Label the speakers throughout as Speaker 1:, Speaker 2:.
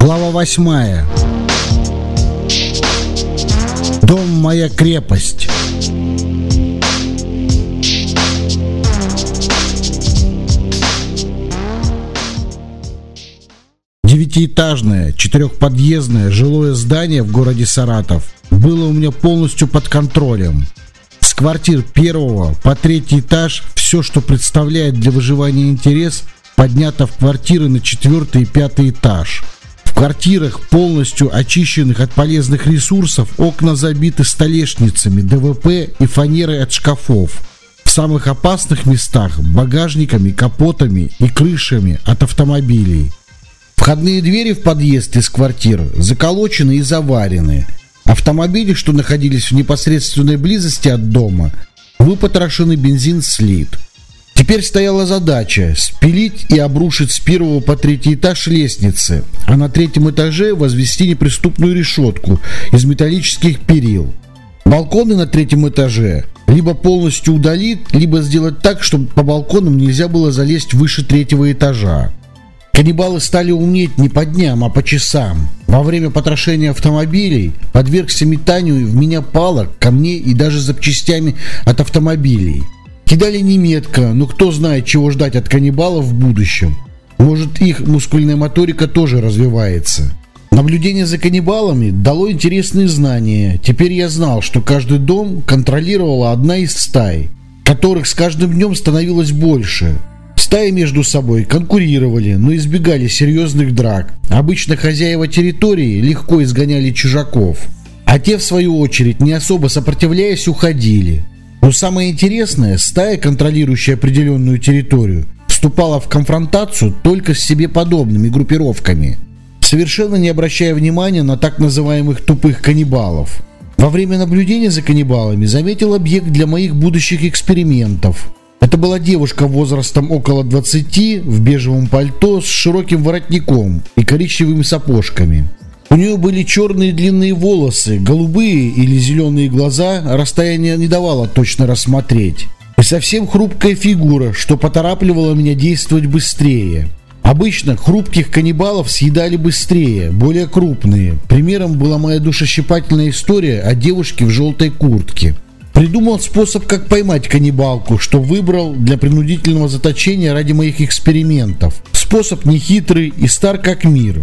Speaker 1: Глава восьмая. Дом моя крепость. Девятиэтажное, четырехподъездное жилое здание в городе Саратов было у меня полностью под контролем. С квартир первого по третий этаж все, что представляет для выживания интерес, поднято в квартиры на четвертый и пятый этаж. В квартирах, полностью очищенных от полезных ресурсов, окна забиты столешницами, ДВП и фанерой от шкафов. В самых опасных местах – багажниками, капотами и крышами от автомобилей. Входные двери в подъезд из квартир заколочены и заварены. Автомобили, что находились в непосредственной близости от дома, выпотрошены бензин слит. Теперь стояла задача спилить и обрушить с первого по третий этаж лестницы, а на третьем этаже возвести неприступную решетку из металлических перил. Балконы на третьем этаже либо полностью удалить, либо сделать так, чтобы по балконам нельзя было залезть выше третьего этажа. Каннибалы стали умнеть не по дням, а по часам. Во время потрошения автомобилей подвергся метанию в меня палок, камней и даже запчастями от автомобилей. Кидали не метко, но кто знает, чего ждать от каннибалов в будущем. Может, их мускульная моторика тоже развивается. Наблюдение за каннибалами дало интересные знания. Теперь я знал, что каждый дом контролировала одна из стай, которых с каждым днем становилось больше. Стаи между собой конкурировали, но избегали серьезных драк. Обычно хозяева территории легко изгоняли чужаков, а те, в свою очередь, не особо сопротивляясь, уходили. Но самое интересное, стая, контролирующая определенную территорию, вступала в конфронтацию только с себе подобными группировками, совершенно не обращая внимания на так называемых тупых каннибалов. Во время наблюдения за каннибалами заметил объект для моих будущих экспериментов – это была девушка возрастом около 20 в бежевом пальто с широким воротником и коричневыми сапожками. У нее были черные длинные волосы, голубые или зеленые глаза, расстояние не давало точно рассмотреть. И совсем хрупкая фигура, что поторапливало меня действовать быстрее. Обычно хрупких каннибалов съедали быстрее, более крупные. Примером была моя душещипательная история о девушке в желтой куртке. Придумал способ, как поймать каннибалку, что выбрал для принудительного заточения ради моих экспериментов. Способ нехитрый и стар как мир.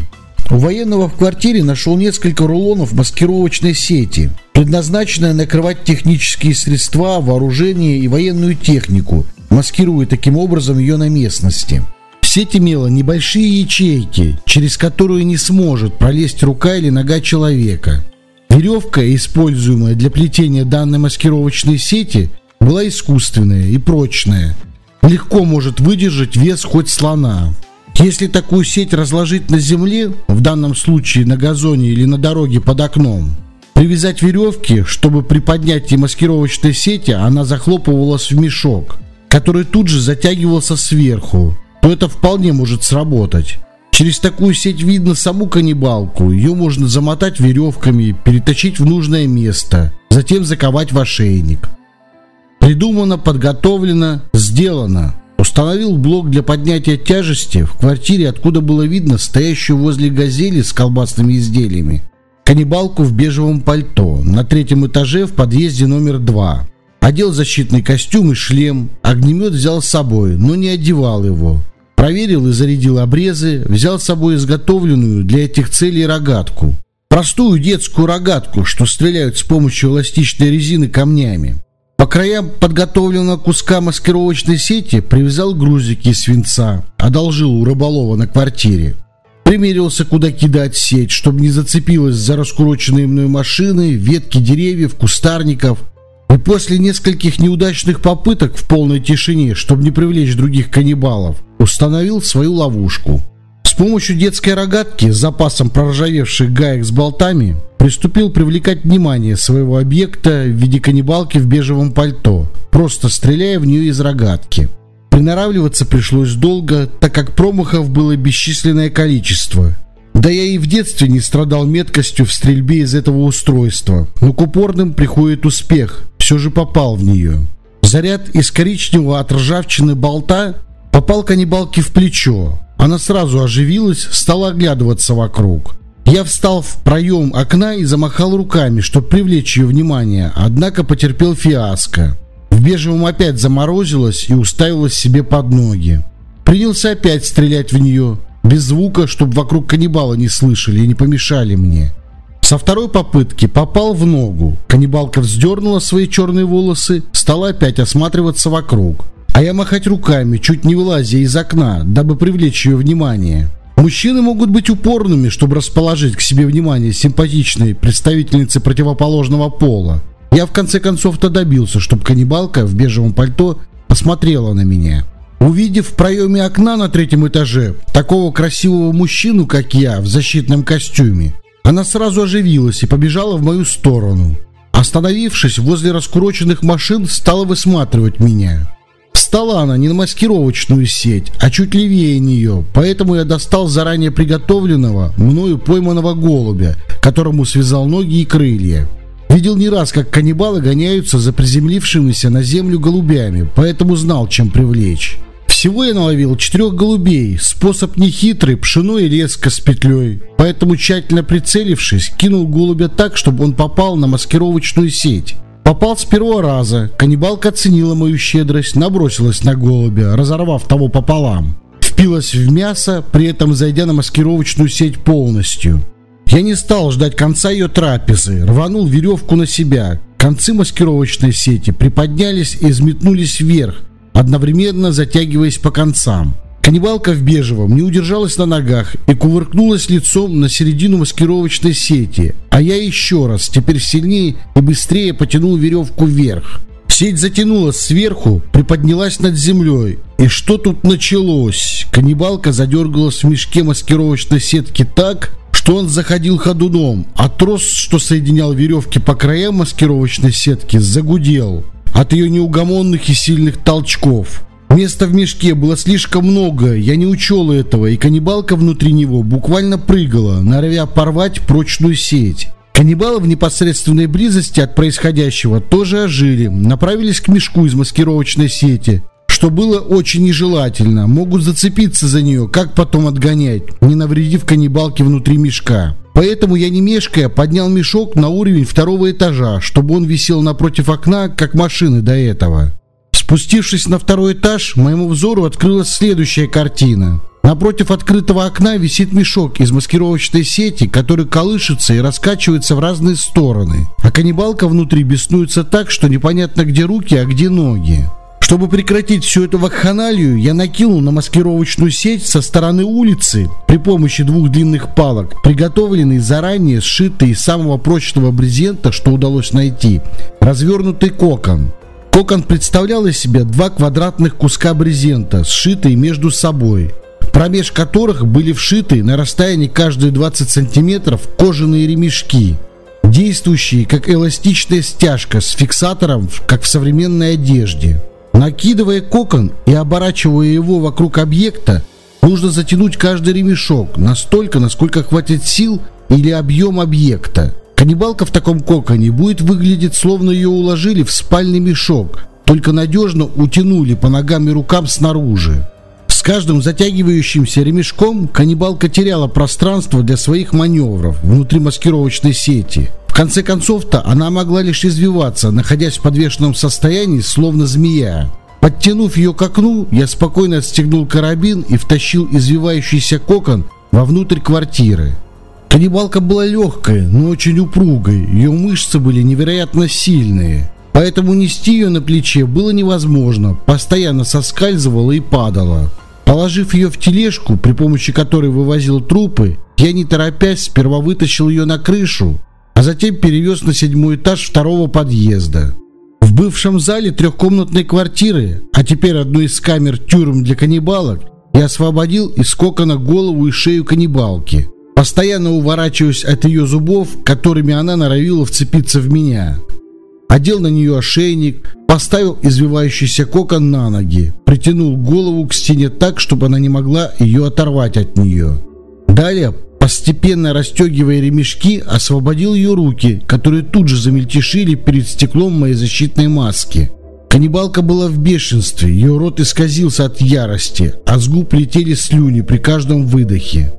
Speaker 1: У военного в квартире нашел несколько рулонов маскировочной сети, предназначенной накрывать технические средства, вооружение и военную технику, маскируя таким образом ее на местности. Сеть имела небольшие ячейки, через которые не сможет пролезть рука или нога человека. Веревка, используемая для плетения данной маскировочной сети, была искусственная и прочная. Легко может выдержать вес хоть слона. Если такую сеть разложить на земле, в данном случае на газоне или на дороге под окном, привязать веревки, чтобы при поднятии маскировочной сети она захлопывалась в мешок, который тут же затягивался сверху, то это вполне может сработать. Через такую сеть видно саму каннибалку. Ее можно замотать веревками, перетащить в нужное место, затем заковать в ошейник. Придумано, подготовлено, сделано. Установил блок для поднятия тяжести в квартире, откуда было видно стоящую возле газели с колбасными изделиями. Каннибалку в бежевом пальто на третьем этаже в подъезде номер два. Одел защитный костюм и шлем, огнемет взял с собой, но не одевал его. Проверил и зарядил обрезы, взял с собой изготовленную для этих целей рогатку. Простую детскую рогатку, что стреляют с помощью эластичной резины камнями. По краям подготовленного куска маскировочной сети привязал грузики свинца, одолжил у рыболова на квартире. Примерился, куда кидать сеть, чтобы не зацепилась за раскуроченные мной машины, ветки деревьев, кустарников – и после нескольких неудачных попыток в полной тишине, чтобы не привлечь других каннибалов, установил свою ловушку. Помощью детской рогатки с запасом проржавевших гаек с болтами приступил привлекать внимание своего объекта в виде каннибалки в бежевом пальто, просто стреляя в нее из рогатки. Приноравливаться пришлось долго, так как промахов было бесчисленное количество, да я и в детстве не страдал меткостью в стрельбе из этого устройства. Но к упорным приходит успех. Все же попал в нее. Заряд из коричневого от ржавчины болта попал каннибалке в плечо. Она сразу оживилась, стала оглядываться вокруг. Я встал в проем окна и замахал руками, чтобы привлечь ее внимание, однако потерпел фиаско. В бежевом опять заморозилась и уставилась себе под ноги. Принялся опять стрелять в нее, без звука, чтобы вокруг каннибала не слышали и не помешали мне. Со второй попытки попал в ногу. Каннибалка вздернула свои черные волосы, стала опять осматриваться вокруг. А я махать руками, чуть не вылазя из окна, дабы привлечь ее внимание. Мужчины могут быть упорными, чтобы расположить к себе внимание симпатичной представительницы противоположного пола. Я в конце концов-то добился, чтобы каннибалка в бежевом пальто посмотрела на меня. Увидев в проеме окна на третьем этаже такого красивого мужчину, как я, в защитном костюме, она сразу оживилась и побежала в мою сторону. Остановившись возле раскуроченных машин, стала высматривать меня. Встала она не на маскировочную сеть, а чуть левее нее, поэтому я достал заранее приготовленного, мною пойманного голубя, которому связал ноги и крылья. Видел не раз, как каннибалы гоняются за приземлившимися на землю голубями, поэтому знал, чем привлечь. Всего я наловил четырех голубей, способ нехитрый, пшено и леска с петлей. Поэтому, тщательно прицелившись, кинул голубя так, чтобы он попал на маскировочную сеть. Попал с первого раза. Каннибалка оценила мою щедрость, набросилась на голубя, разорвав того пополам. Впилась в мясо, при этом зайдя на маскировочную сеть полностью. Я не стал ждать конца ее трапезы, рванул веревку на себя. Концы маскировочной сети приподнялись и взметнулись вверх, одновременно затягиваясь по концам. Каннибалка в бежевом не удержалась на ногах и кувыркнулась лицом на середину маскировочной сети, а я еще раз, теперь сильнее и быстрее потянул веревку вверх. Сеть затянулась сверху, приподнялась над землей. И что тут началось? Каннибалка задергалась в мешке маскировочной сетки так, что он заходил ходуном, а трос, что соединял веревки по краям маскировочной сетки, загудел от ее неугомонных и сильных толчков. Места в мешке было слишком много, я не учел этого, и каннибалка внутри него буквально прыгала, норовя порвать прочную сеть. Каннибалы в непосредственной близости от происходящего тоже ожили, направились к мешку из маскировочной сети, что было очень нежелательно, могут зацепиться за нее, как потом отгонять, не навредив каннибалке внутри мешка. Поэтому я не мешкая поднял мешок на уровень второго этажа, чтобы он висел напротив окна, как машины до этого. Спустившись на второй этаж, моему взору открылась следующая картина. Напротив открытого окна висит мешок из маскировочной сети, который колышется и раскачивается в разные стороны. А каннибалка внутри беснуется так, что непонятно где руки, а где ноги. Чтобы прекратить всю эту вакханалию, я накинул на маскировочную сеть со стороны улицы при помощи двух длинных палок, приготовленный заранее сшитый из самого прочного брезента, что удалось найти, развернутый кокон. Кокон представлял из себя два квадратных куска брезента, сшитые между собой, промеж которых были вшиты на расстоянии каждые 20 сантиметров кожаные ремешки, действующие как эластичная стяжка с фиксатором, как в современной одежде. Накидывая кокон и оборачивая его вокруг объекта, нужно затянуть каждый ремешок настолько, насколько хватит сил или объем объекта. Каннибалка в таком коконе будет выглядеть, словно ее уложили в спальный мешок, только надежно утянули по ногам и рукам снаружи. С каждым затягивающимся ремешком каннибалка теряла пространство для своих маневров внутри маскировочной сети. В конце концов-то она могла лишь извиваться, находясь в подвешенном состоянии, словно змея. Подтянув ее к окну, я спокойно отстегнул карабин и втащил извивающийся кокон вовнутрь квартиры. Каннибалка была легкая, но очень упругой, ее мышцы были невероятно сильные. Поэтому нести ее на плече было невозможно, постоянно соскальзывала и падала. Положив ее в тележку, при помощи которой вывозил трупы, я не торопясь сперва вытащил ее на крышу, а затем перевез на седьмой этаж второго подъезда. В бывшем зале трехкомнатной квартиры, а теперь одной из камер тюрем для каннибалок, я освободил из кокона голову и шею каннибалки – Постоянно уворачиваюсь от ее зубов, которыми она норовила вцепиться в меня. Одел на нее ошейник, поставил извивающийся кокон на ноги, притянул голову к стене так, чтобы она не могла ее оторвать от нее. Далее, постепенно расстегивая ремешки, освободил ее руки, которые тут же замельтешили перед стеклом моей защитной маски. Каннибалка была в бешенстве, ее рот исказился от ярости, а с губ летели слюни при каждом выдохе.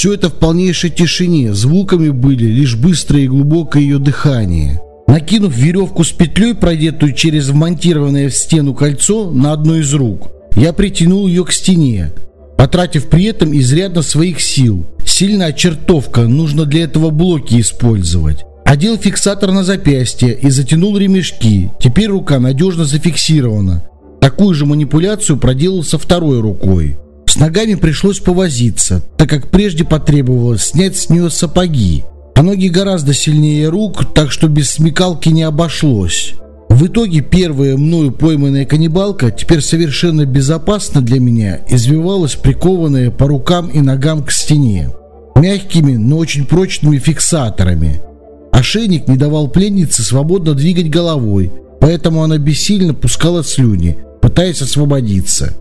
Speaker 1: Все это в полнейшей тишине, звуками были лишь быстрое и глубокое ее дыхание. Накинув веревку с петлей, продетую через вмонтированное в стену кольцо на одну из рук, я притянул ее к стене, потратив при этом изрядно своих сил. Сильная чертовка, нужно для этого блоки использовать. Одел фиксатор на запястье и затянул ремешки. Теперь рука надежно зафиксирована. Такую же манипуляцию проделал со второй рукой. С ногами пришлось повозиться, так как прежде потребовалось снять с нее сапоги. А ноги гораздо сильнее рук, так что без смекалки не обошлось. В итоге первая мною пойманная каннибалка, теперь совершенно безопасно для меня, извивалась прикованная по рукам и ногам к стене. Мягкими, но очень прочными фиксаторами. Ошейник не давал пленнице свободно двигать головой, поэтому она бессильно пускала слюни, пытаясь освободиться.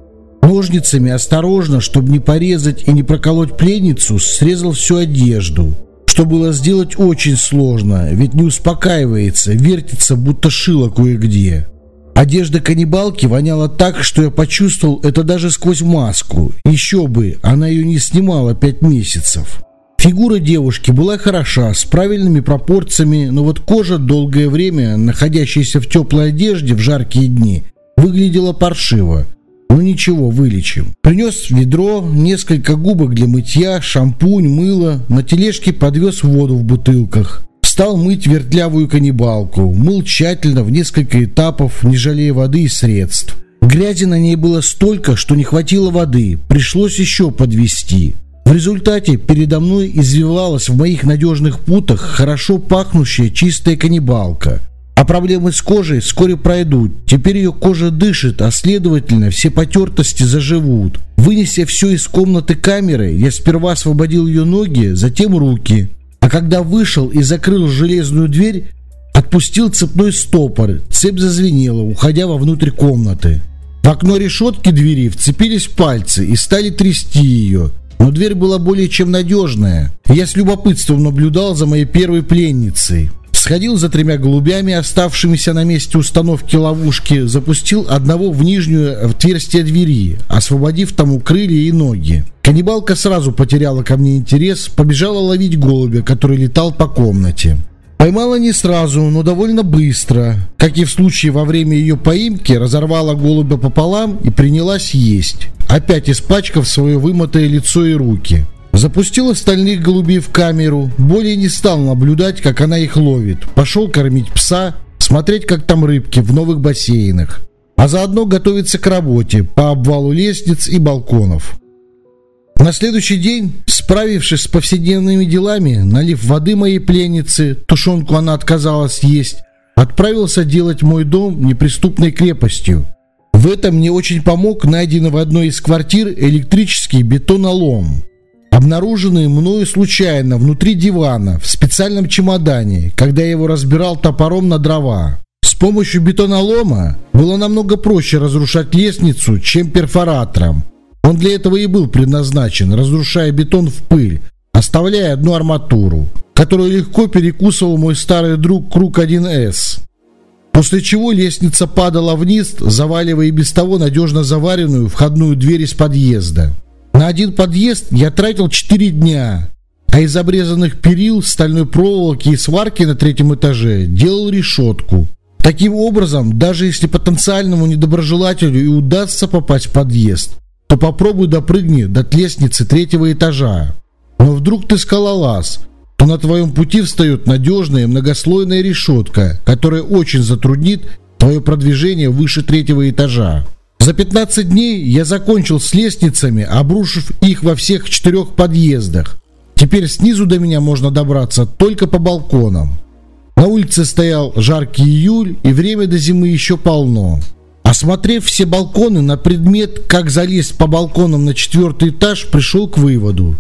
Speaker 1: Ножницами осторожно, чтобы не порезать и не проколоть пленницу, срезал всю одежду. Что было сделать очень сложно, ведь не успокаивается, вертится, будто шило кое-где. Одежда каннибалки воняла так, что я почувствовал это даже сквозь маску. Еще бы, она ее не снимала пять месяцев. Фигура девушки была хороша, с правильными пропорциями, но вот кожа, долгое время находящаяся в теплой одежде в жаркие дни, выглядела паршиво. Ну ничего, вылечим. Принес ведро, несколько губок для мытья, шампунь, мыло, на тележке подвез воду в бутылках. Стал мыть вертлявую каннибалку, мыл тщательно в несколько этапов, не жалея воды и средств. Грязи на ней было столько, что не хватило воды, пришлось еще подвести. В результате передо мной извивалась в моих надежных путах хорошо пахнущая чистая каннибалка. А проблемы с кожей вскоре пройдут. Теперь ее кожа дышит, а следовательно все потертости заживут. Вынеся все из комнаты камеры, я сперва освободил ее ноги, затем руки. А когда вышел и закрыл железную дверь, отпустил цепной стопор. Цепь зазвенела, уходя вовнутрь комнаты. В окно решетки двери вцепились пальцы и стали трясти ее но дверь была более чем надежная. Я с любопытством наблюдал за моей первой пленницей. Сходил за тремя голубями, оставшимися на месте установки ловушки, запустил одного в нижнюю отверстие двери, освободив тому крылья и ноги. Каннибалка сразу потеряла ко мне интерес, побежала ловить голубя, который летал по комнате. Поймала не сразу, но довольно быстро. Как и в случае во время ее поимки, разорвала голубя пополам и принялась есть, опять испачкав свое вымытое лицо и руки. Запустил остальных голубей в камеру, более не стал наблюдать, как она их ловит. Пошел кормить пса, смотреть, как там рыбки в новых бассейнах. А заодно готовиться к работе по обвалу лестниц и балконов. На следующий день, справившись с повседневными делами, налив воды моей пленнице, тушенку она отказалась есть, отправился делать мой дом неприступной крепостью. В этом мне очень помог найденный в одной из квартир электрический бетонолом, обнаруженный мною случайно внутри дивана в специальном чемодане, когда я его разбирал топором на дрова. С помощью бетонолома было намного проще разрушать лестницу, чем перфоратором, он для этого и был предназначен, разрушая бетон в пыль, оставляя одну арматуру, которую легко перекусывал мой старый друг Круг 1С. После чего лестница падала вниз, заваливая и без того надежно заваренную входную дверь из подъезда. На один подъезд я тратил 4 дня, а из обрезанных перил, стальной проволоки и сварки на третьем этаже делал решетку. Таким образом, даже если потенциальному недоброжелателю и удастся попасть в подъезд, то попробуй допрыгни до лестницы третьего этажа. Но вдруг ты скалолаз, то на твоем пути встает надежная многослойная решетка, которая очень затруднит твое продвижение выше третьего этажа. За 15 дней я закончил с лестницами, обрушив их во всех четырех подъездах. Теперь снизу до меня можно добраться только по балконам. На улице стоял жаркий июль, и время до зимы еще полно. Осмотрев все балконы на предмет, как залезть по балконам на четвертый этаж, пришел к выводу.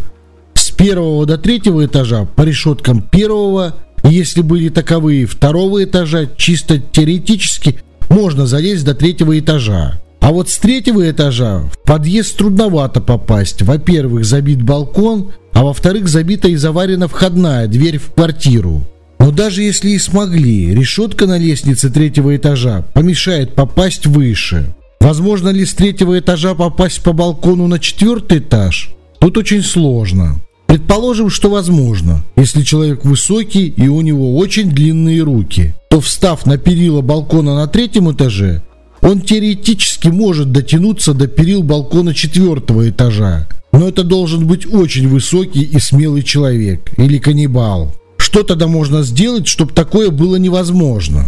Speaker 1: С первого до третьего этажа по решеткам первого, если были таковые, второго этажа, чисто теоретически можно залезть до третьего этажа. А вот с третьего этажа в подъезд трудновато попасть. Во-первых, забит балкон, а во-вторых, забита и заварена входная дверь в квартиру. Но даже если и смогли, решетка на лестнице третьего этажа помешает попасть выше. Возможно ли с третьего этажа попасть по балкону на четвертый этаж? Тут очень сложно. Предположим, что возможно, если человек высокий и у него очень длинные руки, то встав на перила балкона на третьем этаже, он теоретически может дотянуться до перил балкона четвертого этажа. Но это должен быть очень высокий и смелый человек или каннибал. Что тогда можно сделать, чтобы такое было невозможно?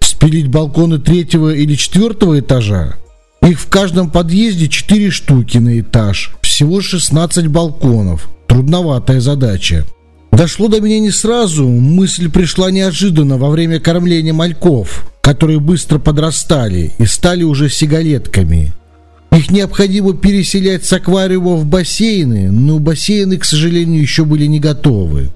Speaker 1: Спилить балконы третьего или четвертого этажа? Их в каждом подъезде 4 штуки на этаж. Всего 16 балконов. Трудноватая задача. Дошло до меня не сразу, мысль пришла неожиданно во время кормления мальков, которые быстро подрастали и стали уже сигалетками. Их необходимо переселять с аквариума в бассейны, но бассейны, к сожалению, еще были не готовы.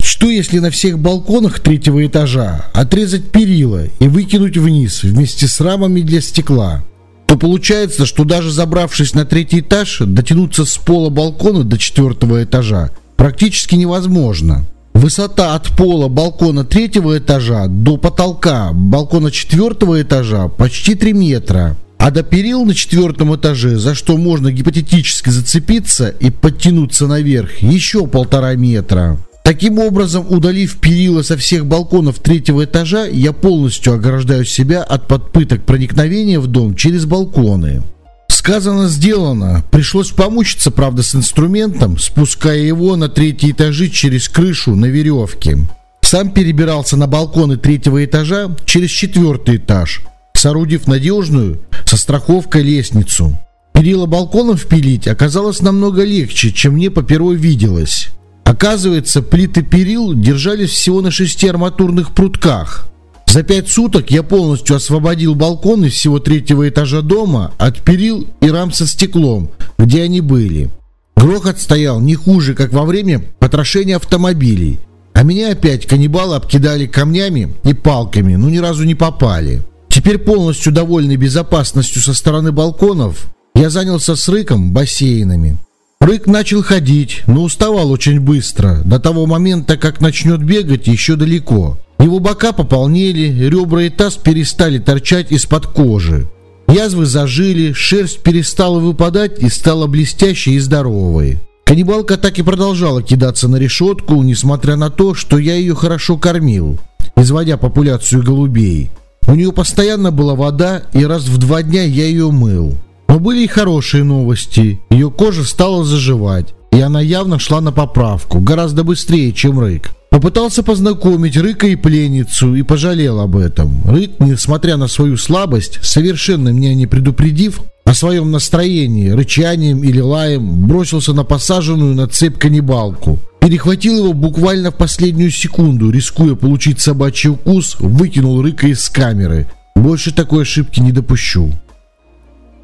Speaker 1: Что если на всех балконах третьего этажа отрезать перила и выкинуть вниз вместе с рамами для стекла? То получается, что даже забравшись на третий этаж, дотянуться с пола балкона до четвертого этажа практически невозможно. Высота от пола балкона третьего этажа до потолка балкона четвертого этажа почти 3 метра. А до перил на четвертом этаже, за что можно гипотетически зацепиться и подтянуться наверх, еще полтора метра. Таким образом, удалив перила со всех балконов третьего этажа, я полностью ограждаю себя от подпыток проникновения в дом через балконы. Сказано, сделано. Пришлось помучиться, правда, с инструментом, спуская его на третьи этажи через крышу на веревке. Сам перебирался на балконы третьего этажа через четвертый этаж, соорудив надежную со страховкой лестницу. Перила балконов пилить оказалось намного легче, чем мне по первой виделось. Оказывается, плиты перил держались всего на шести арматурных прутках. За пять суток я полностью освободил балконы всего третьего этажа дома от перил и рам со стеклом, где они были. Грохот стоял не хуже, как во время потрошения автомобилей. А меня опять каннибалы обкидали камнями и палками, но ни разу не попали. Теперь полностью довольный безопасностью со стороны балконов, я занялся с рыком бассейнами. Рык начал ходить, но уставал очень быстро. До того момента, как начнет бегать, еще далеко. Его бока пополнели, ребра и таз перестали торчать из-под кожи. Язвы зажили, шерсть перестала выпадать и стала блестящей и здоровой. Каннибалка так и продолжала кидаться на решетку, несмотря на то, что я ее хорошо кормил, изводя популяцию голубей. У нее постоянно была вода, и раз в два дня я ее мыл. Но были и хорошие новости. Ее кожа стала заживать, и она явно шла на поправку, гораздо быстрее, чем Рык. Попытался познакомить Рыка и пленницу и пожалел об этом. Рык, несмотря на свою слабость, совершенно меня не предупредив о своем настроении, рычанием или лаем, бросился на посаженную на цепь каннибалку. Перехватил его буквально в последнюю секунду, рискуя получить собачий укус, выкинул Рыка из камеры. Больше такой ошибки не допущу.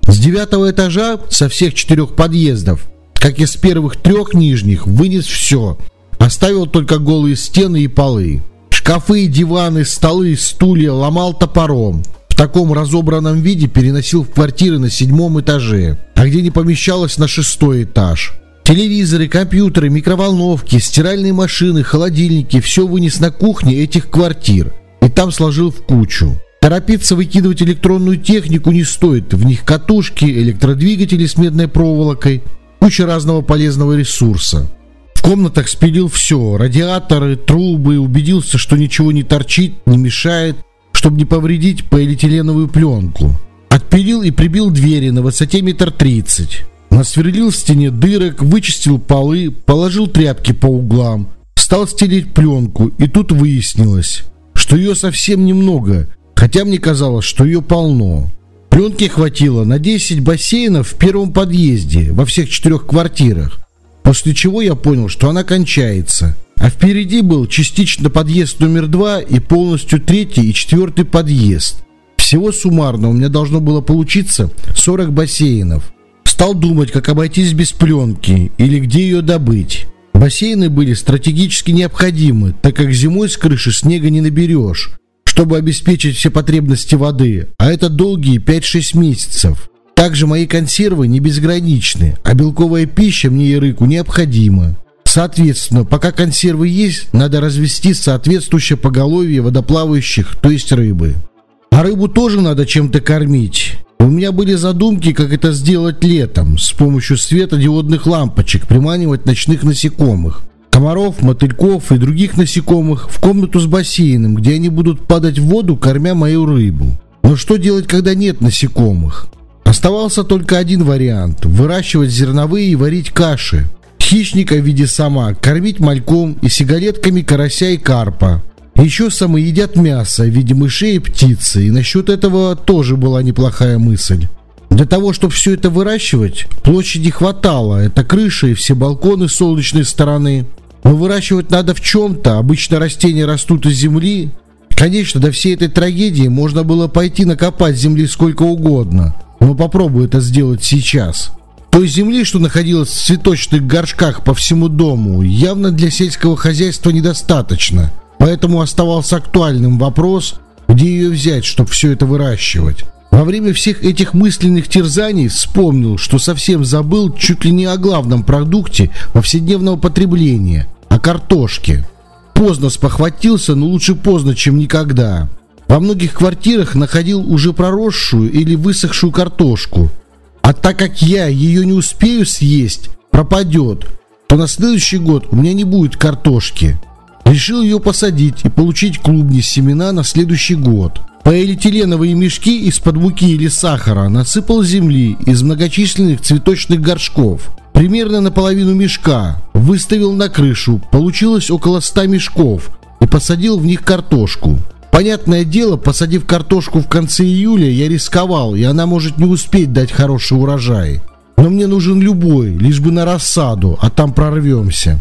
Speaker 1: С девятого этажа со всех четырех подъездов, как и с первых трех нижних, вынес все. Оставил только голые стены и полы. Шкафы, диваны, столы, стулья ломал топором. В таком разобранном виде переносил в квартиры на седьмом этаже, а где не помещалось на шестой этаж. Телевизоры, компьютеры, микроволновки, стиральные машины, холодильники – все вынес на кухне этих квартир и там сложил в кучу. Торопиться выкидывать электронную технику не стоит. В них катушки, электродвигатели с медной проволокой, куча разного полезного ресурса. В комнатах спилил все. Радиаторы, трубы. Убедился, что ничего не торчит, не мешает, чтобы не повредить полиэтиленовую пленку. Отпилил и прибил двери на высоте метр тридцать. Насверлил в стене дырок, вычистил полы, положил тряпки по углам. Стал стелить пленку, и тут выяснилось, что ее совсем немного, хотя мне казалось, что ее полно. Пленки хватило на 10 бассейнов в первом подъезде во всех четырех квартирах, после чего я понял, что она кончается. А впереди был частично подъезд номер два и полностью третий и четвертый подъезд. Всего суммарно у меня должно было получиться 40 бассейнов. Стал думать, как обойтись без пленки или где ее добыть. Бассейны были стратегически необходимы, так как зимой с крыши снега не наберешь, чтобы обеспечить все потребности воды, а это долгие 5-6 месяцев. Также мои консервы не безграничны, а белковая пища мне и рыку необходима. Соответственно, пока консервы есть, надо развести соответствующее поголовье водоплавающих, то есть рыбы. А рыбу тоже надо чем-то кормить. У меня были задумки, как это сделать летом, с помощью светодиодных лампочек, приманивать ночных насекомых. Комаров, мотыльков и других насекомых в комнату с бассейном, где они будут падать в воду, кормя мою рыбу. Но что делать, когда нет насекомых? Оставался только один вариант – выращивать зерновые и варить каши хищника в виде сама, кормить мальком и сигаретками карася и карпа. Еще самы едят мясо в виде мышей и птицы, и насчет этого тоже была неплохая мысль. Для того, чтобы все это выращивать, площади хватало, это крыша и все балконы с солнечной стороны. Но выращивать надо в чем-то, обычно растения растут из земли. Конечно, до всей этой трагедии можно было пойти накопать земли сколько угодно, но попробую это сделать сейчас. Той земли, что находилась в цветочных горшках по всему дому, явно для сельского хозяйства недостаточно. Поэтому оставался актуальным вопрос, где ее взять, чтобы все это выращивать. Во время всех этих мысленных терзаний вспомнил, что совсем забыл чуть ли не о главном продукте повседневного потребления – о картошке. Поздно спохватился, но лучше поздно, чем никогда. Во многих квартирах находил уже проросшую или высохшую картошку – а так как я ее не успею съесть, пропадет, то на следующий год у меня не будет картошки. Решил ее посадить и получить клубни семена на следующий год. Полиэтиленовые мешки из-под муки или сахара насыпал земли из многочисленных цветочных горшков. Примерно наполовину мешка выставил на крышу, получилось около 100 мешков и посадил в них картошку. Понятное дело, посадив картошку в конце июля, я рисковал, и она может не успеть дать хороший урожай. Но мне нужен любой, лишь бы на рассаду, а там прорвемся.